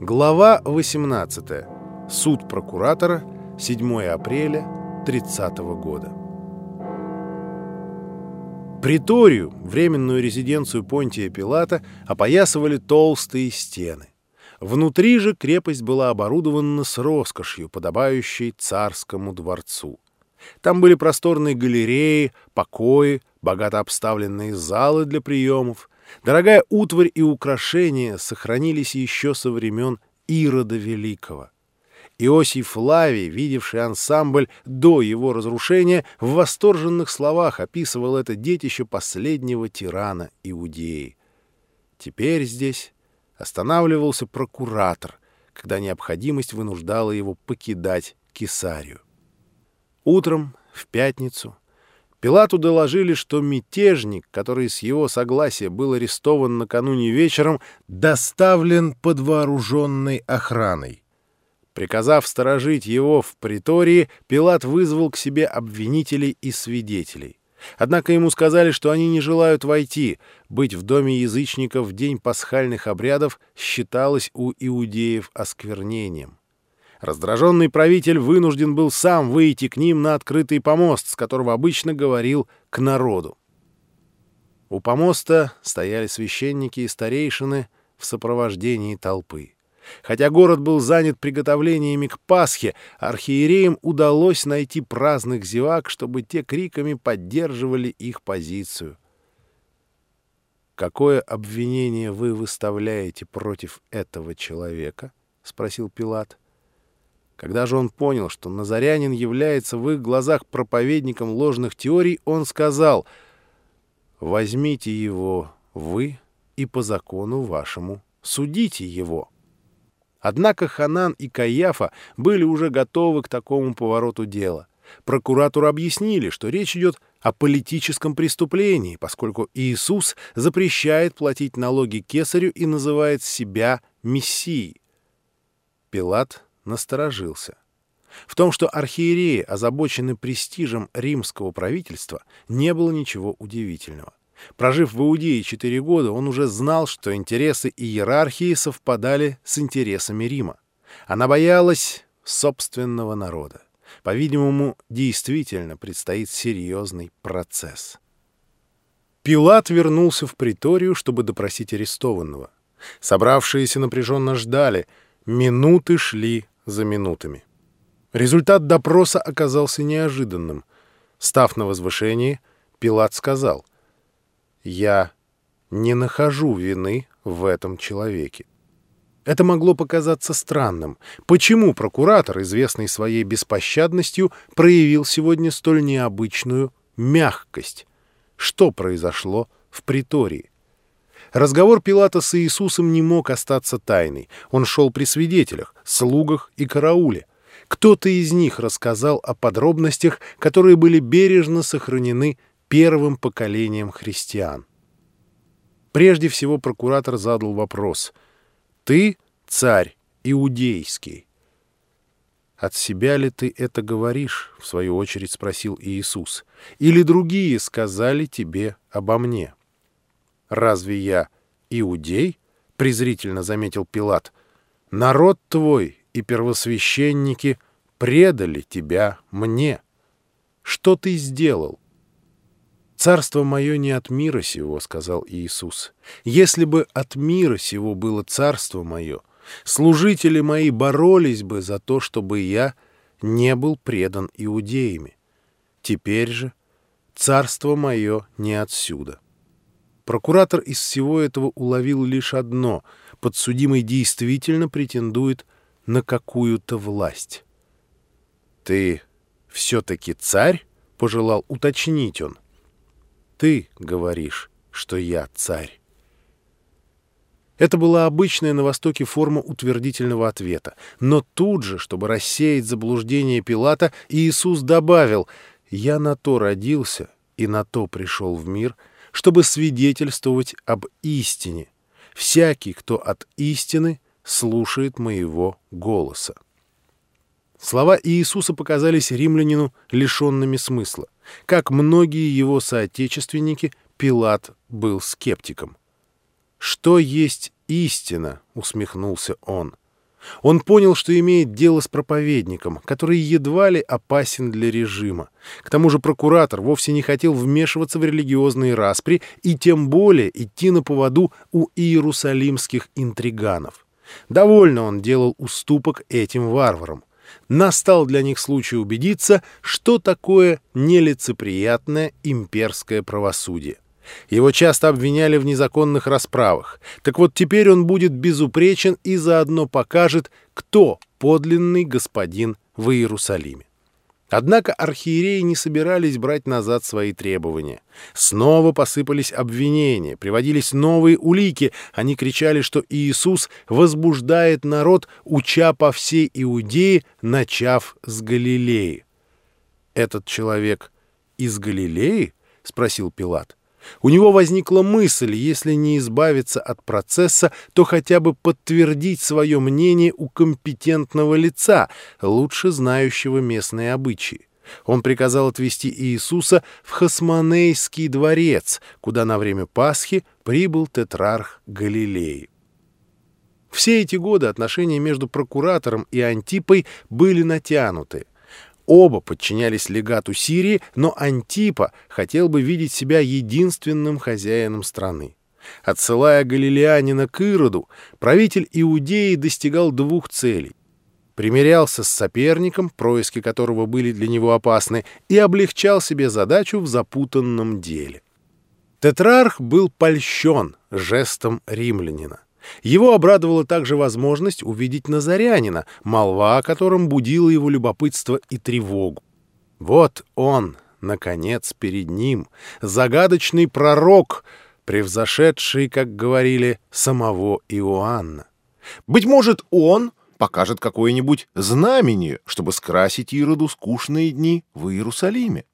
Глава 18. Суд прокуратора. 7 апреля 30 года. Приторию, временную резиденцию Понтия Пилата, опоясывали толстые стены. Внутри же крепость была оборудована с роскошью, подобающей царскому дворцу. Там были просторные галереи, покои, богато обставленные залы для приемов. Дорогая утварь и украшения сохранились еще со времен Ирода Великого. Иосий Флавий, видевший ансамбль до его разрушения, в восторженных словах описывал это детище последнего тирана Иудеи. Теперь здесь останавливался прокуратор, когда необходимость вынуждала его покидать Кесарию. Утром, в пятницу, Пилату доложили, что мятежник, который с его согласия был арестован накануне вечером, доставлен под вооруженной охраной. Приказав сторожить его в притории, Пилат вызвал к себе обвинителей и свидетелей. Однако ему сказали, что они не желают войти. Быть в доме язычников в день пасхальных обрядов считалось у иудеев осквернением. Раздраженный правитель вынужден был сам выйти к ним на открытый помост, с которого обычно говорил к народу. У помоста стояли священники и старейшины в сопровождении толпы. Хотя город был занят приготовлениями к Пасхе, архиереям удалось найти праздных зевак, чтобы те криками поддерживали их позицию. «Какое обвинение вы выставляете против этого человека?» — спросил Пилат. Когда же он понял, что Назарянин является в их глазах проповедником ложных теорий, он сказал «Возьмите его вы и по закону вашему судите его». Однако Ханан и Каяфа были уже готовы к такому повороту дела. Прокуратору объяснили, что речь идет о политическом преступлении, поскольку Иисус запрещает платить налоги кесарю и называет себя Мессией. Пилат насторожился. В том, что архиереи озабочены престижем римского правительства, не было ничего удивительного. Прожив в Иудее четыре года, он уже знал, что интересы иерархии совпадали с интересами Рима. Она боялась собственного народа. По-видимому, действительно предстоит серьезный процесс. Пилат вернулся в приторию, чтобы допросить арестованного. Собравшиеся напряженно ждали. Минуты шли за минутами. Результат допроса оказался неожиданным. Став на возвышении, Пилат сказал, «Я не нахожу вины в этом человеке». Это могло показаться странным. Почему прокуратор, известный своей беспощадностью, проявил сегодня столь необычную мягкость? Что произошло в притории? Разговор Пилата с Иисусом не мог остаться тайной. Он шел при свидетелях, слугах и карауле. Кто-то из них рассказал о подробностях, которые были бережно сохранены первым поколением христиан. Прежде всего прокуратор задал вопрос. «Ты царь иудейский?» «От себя ли ты это говоришь?» — в свою очередь спросил Иисус. «Или другие сказали тебе обо мне?» «Разве я иудей?» — презрительно заметил Пилат. «Народ твой и первосвященники предали тебя мне. Что ты сделал?» «Царство мое не от мира сего», — сказал Иисус. «Если бы от мира сего было царство мое, служители мои боролись бы за то, чтобы я не был предан иудеями. Теперь же царство мое не отсюда». Прокуратор из всего этого уловил лишь одно — подсудимый действительно претендует на какую-то власть. «Ты все-таки царь?» — пожелал уточнить он. «Ты говоришь, что я царь». Это была обычная на Востоке форма утвердительного ответа. Но тут же, чтобы рассеять заблуждение Пилата, Иисус добавил «Я на то родился и на то пришел в мир», чтобы свидетельствовать об истине. Всякий, кто от истины, слушает моего голоса. Слова Иисуса показались римлянину лишенными смысла. Как многие его соотечественники, Пилат был скептиком. «Что есть истина?» — усмехнулся он. Он понял, что имеет дело с проповедником, который едва ли опасен для режима. К тому же прокуратор вовсе не хотел вмешиваться в религиозные распри и тем более идти на поводу у иерусалимских интриганов. Довольно он делал уступок этим варварам. Настал для них случай убедиться, что такое нелицеприятное имперское правосудие. Его часто обвиняли в незаконных расправах. Так вот теперь он будет безупречен и заодно покажет, кто подлинный господин в Иерусалиме. Однако архиереи не собирались брать назад свои требования. Снова посыпались обвинения, приводились новые улики. Они кричали, что Иисус возбуждает народ, уча по всей Иудее, начав с Галилеи. «Этот человек из Галилеи?» — спросил Пилат. У него возникла мысль, если не избавиться от процесса, то хотя бы подтвердить свое мнение у компетентного лица, лучше знающего местные обычаи. Он приказал отвезти Иисуса в Хасмонейский дворец, куда на время Пасхи прибыл тетрарх Галилеи. Все эти годы отношения между прокуратором и Антипой были натянуты. Оба подчинялись легату Сирии, но Антипа хотел бы видеть себя единственным хозяином страны. Отсылая галилеянина к Ироду, правитель Иудеи достигал двух целей. Примерялся с соперником, происки которого были для него опасны, и облегчал себе задачу в запутанном деле. Тетрарх был польщен жестом римлянина. Его обрадовала также возможность увидеть Назарянина, молва о котором будила его любопытство и тревогу. Вот он, наконец, перед ним, загадочный пророк, превзошедший, как говорили, самого Иоанна. Быть может, он покажет какое-нибудь знамение, чтобы скрасить Ироду скучные дни в Иерусалиме.